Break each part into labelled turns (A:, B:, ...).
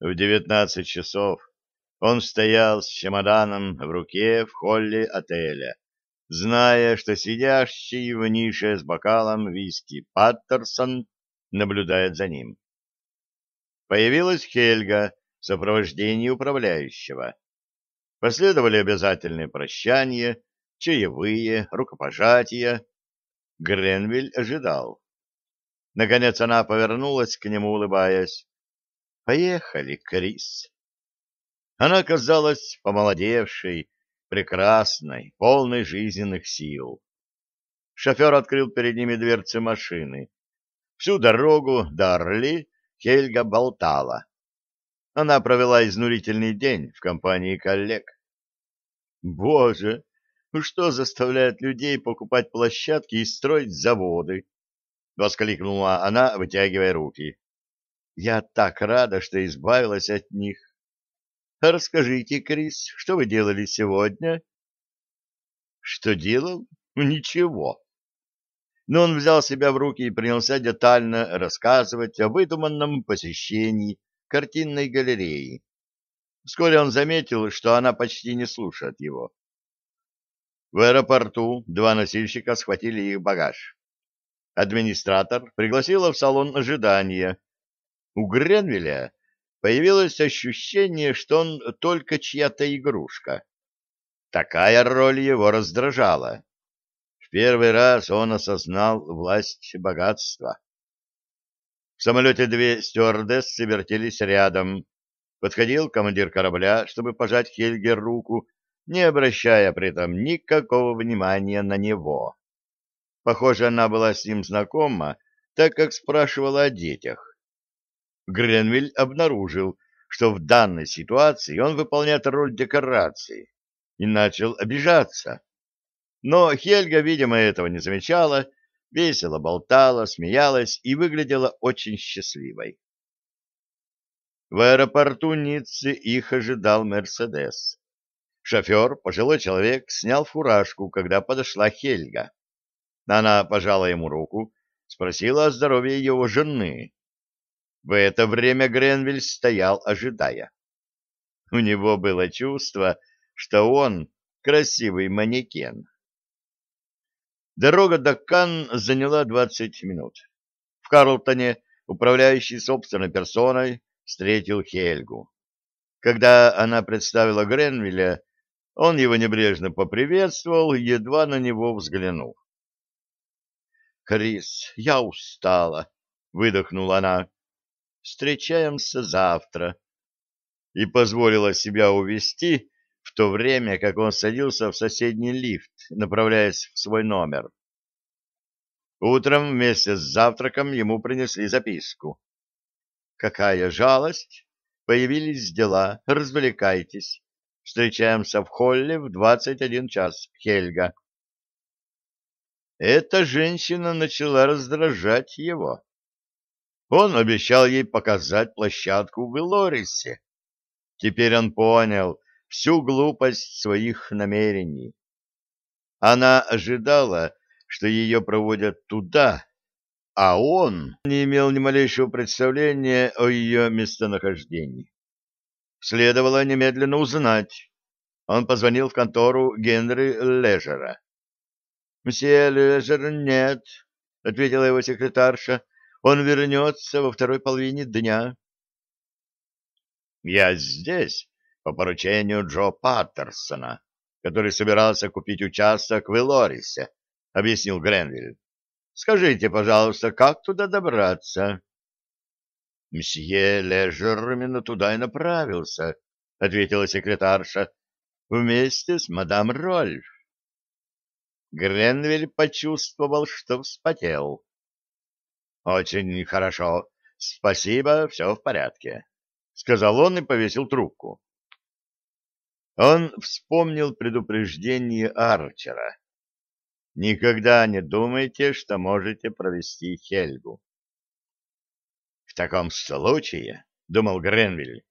A: В девятнадцать часов он стоял с чемоданом в руке в холле отеля, зная, что сидящий в нише с бокалом виски Паттерсон наблюдает за ним. Появилась Хельга в сопровождении управляющего. Последовали обязательные прощания, чаевые, рукопожатия. Гренвиль ожидал. Наконец она повернулась к нему, улыбаясь. Поехали, Крис. Она казалась помолодевшей, прекрасной, полной жизненных сил. Шофер открыл перед ними дверцы машины. Всю дорогу до Орли Хельга болтала. Она провела изнурительный день в компании коллег. Боже, ну что заставляет людей покупать площадки и строить заводы? — воскликнула она, вытягивая руки. Я так рада, что избавилась от них. Расскажите, Крис, что вы делали сегодня? Что делал? Ну, ничего. Но он взял себя в руки и принялся детально рассказывать о выдуманном посещении картинной галереи. Вскоре он заметил, что она почти не слушает его. В аэропорту два носильщика схватили их багаж. Администратор пригласила в салон ожидания у Гренвилля появилось ощущение, что он только чья-то игрушка. Такая роль его раздражала. В первый раз он осознал власть богатства. В самолете две стюардессы вертелись рядом. Подходил командир корабля, чтобы пожать Хельге руку, не обращая при этом никакого внимания на него. Похоже, она была с ним знакома, так как спрашивала о детях. Гренвиль обнаружил, что в данной ситуации он выполняет роль декорации, и начал обижаться. Но Хельга, видимо, этого не замечала, весело болтала, смеялась и выглядела очень счастливой. В аэропорту Ниццы их ожидал «Мерседес». Шофер, пожилой человек, снял фуражку, когда подошла Хельга. Она пожала ему руку, спросила о здоровье его жены. В это время Гренвиль стоял, ожидая. У него было чувство, что он красивый манекен. Дорога до Кан заняла 20 минут. В Карлтоне управляющий собственной персоной встретил Хельгу. Когда она представила Гренвилля, он его небрежно поприветствовал, едва на него взглянул. «Крис, я устала», — выдохнула она встречаемся завтра, и позволила себя увести в то время, как он садился в соседний лифт, направляясь в свой номер. Утром вместе с завтраком ему принесли записку. «Какая жалость! Появились дела, развлекайтесь. Встречаемся в холле в 21 час, Хельга». Эта женщина начала раздражать его. Он обещал ей показать площадку в Элорисе. Теперь он понял всю глупость своих намерений. Она ожидала, что ее проводят туда, а он не имел ни малейшего представления о ее местонахождении. Следовало немедленно узнать. Он позвонил в контору Генри Лежера. «Мсье Лежер, нет», — ответила его секретарша, — он вернется во второй половине дня. Я здесь по поручению Джо Паттерсона, который собирался купить участок в Элорисе, — объяснил Гренвиль. — Скажите, пожалуйста, как туда добраться? — Мсье Лежер туда и направился, — ответила секретарша, — вместе с мадам Рольф. Гренвиль почувствовал, что вспотел. Очень хорошо. Спасибо, все в порядке, сказал он и повесил трубку. Он вспомнил предупреждение Арчера. Никогда не думайте, что можете провести Хельгу. В таком случае, думал Гренвиль,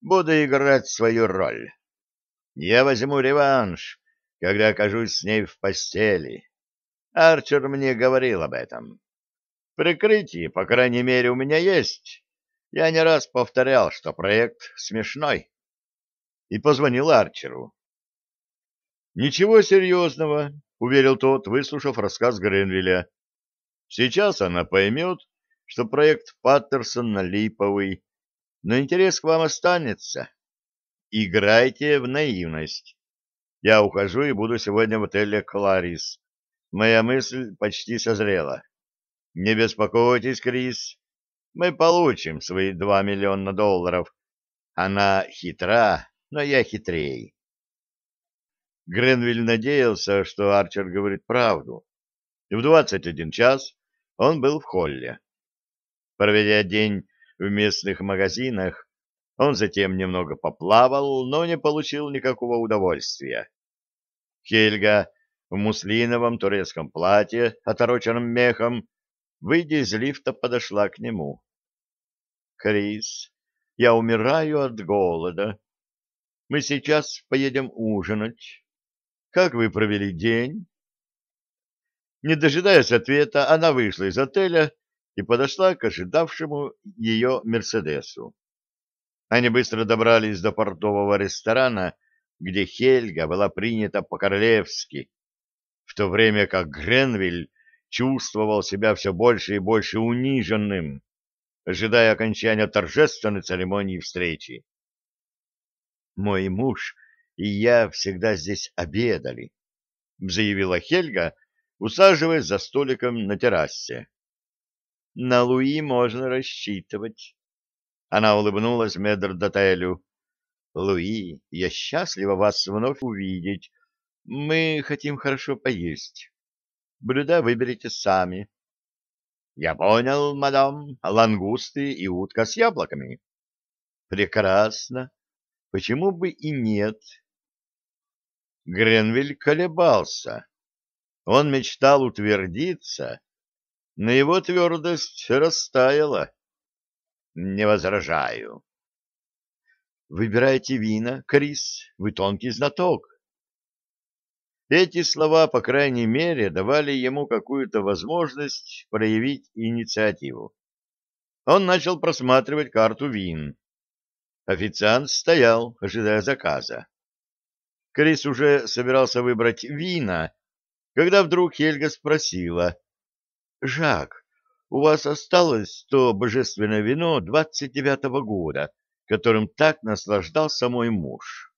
A: буду играть свою роль. Я возьму реванш, когда окажусь с ней в постели. Арчер мне говорил об этом. Прикрытие, по крайней мере, у меня есть. Я не раз повторял, что проект смешной. И позвонил Арчеру. «Ничего серьезного», — уверил тот, выслушав рассказ Гренвилля. «Сейчас она поймет, что проект Паттерсона липовый, но интерес к вам останется. Играйте в наивность. Я ухожу и буду сегодня в отеле «Кларис». Моя мысль почти созрела. Не беспокойтесь, Крис, мы получим свои два миллиона долларов. Она хитра, но я хитрей. Гренвиль надеялся, что Арчер говорит правду. В 21 час он был в холле. Проведя день в местных магазинах, он затем немного поплавал, но не получил никакого удовольствия. Хельга в муслиновом турецком платье, отороченном мехом, выйдя из лифта, подошла к нему. «Крис, я умираю от голода. Мы сейчас поедем ужинать. Как вы провели день?» Не дожидаясь ответа, она вышла из отеля и подошла к ожидавшему ее «Мерседесу». Они быстро добрались до портового ресторана, где Хельга была принята по-королевски, в то время как Гренвиль чувствовал себя все больше и больше униженным, ожидая окончания торжественной церемонии встречи. «Мой муж и я всегда здесь обедали», — заявила Хельга, усаживаясь за столиком на террасе. «На Луи можно рассчитывать». Она улыбнулась Медр Дотелю. «Луи, я счастлива вас вновь увидеть. Мы хотим хорошо поесть». Блюда выберите сами. — Я понял, мадам, лангусты и утка с яблоками. — Прекрасно. Почему бы и нет? Гренвиль колебался. Он мечтал утвердиться, но его твердость растаяла. — Не возражаю. — Выбирайте вина, Крис, вы тонкий знаток. Эти слова, по крайней мере, давали ему какую-то возможность проявить инициативу. Он начал просматривать карту вин. Официант стоял, ожидая заказа. Крис уже собирался выбрать вина, когда вдруг Хельга спросила. — Жак, у вас осталось то божественное вино двадцать девятого года, которым так наслаждался мой муж.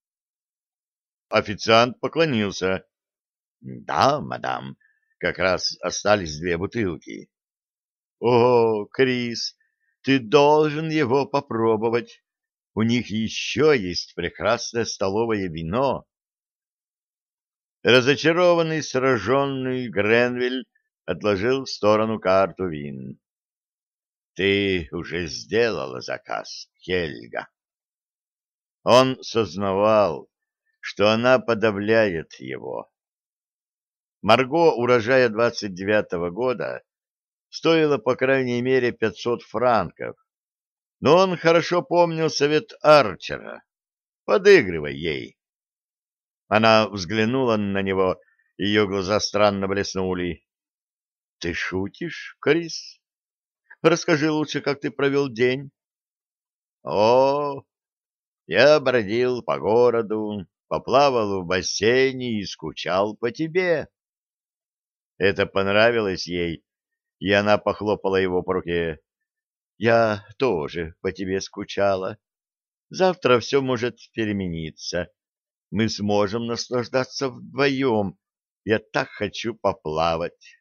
A: Официант поклонился. Да, мадам, как раз остались две бутылки. О, Крис, ты должен его попробовать. У них еще есть прекрасное столовое вино. Разочарованный, сраженный Гренвиль отложил в сторону карту вин. Ты уже сделала заказ, Хельга. Он сознавал, что она подавляет его, Марго урожая 29-го года стоило по крайней мере 500 франков. Но он хорошо помнил совет Арчера. Подыгрывай ей. Она взглянула на него, ее глаза странно блеснули. — Ты шутишь, Крис? Расскажи лучше, как ты провел день. — О, я бродил по городу, поплавал в бассейне и скучал по тебе. Это понравилось ей, и она похлопала его по руке. «Я тоже по тебе скучала. Завтра все может перемениться. Мы сможем наслаждаться вдвоем. Я так хочу поплавать».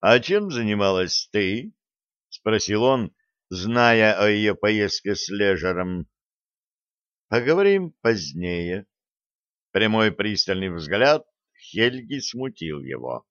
A: «А чем занималась ты?» — спросил он, зная о ее поездке с Лежером. «Поговорим позднее». Прямой пристальный взгляд Хельги смутил его.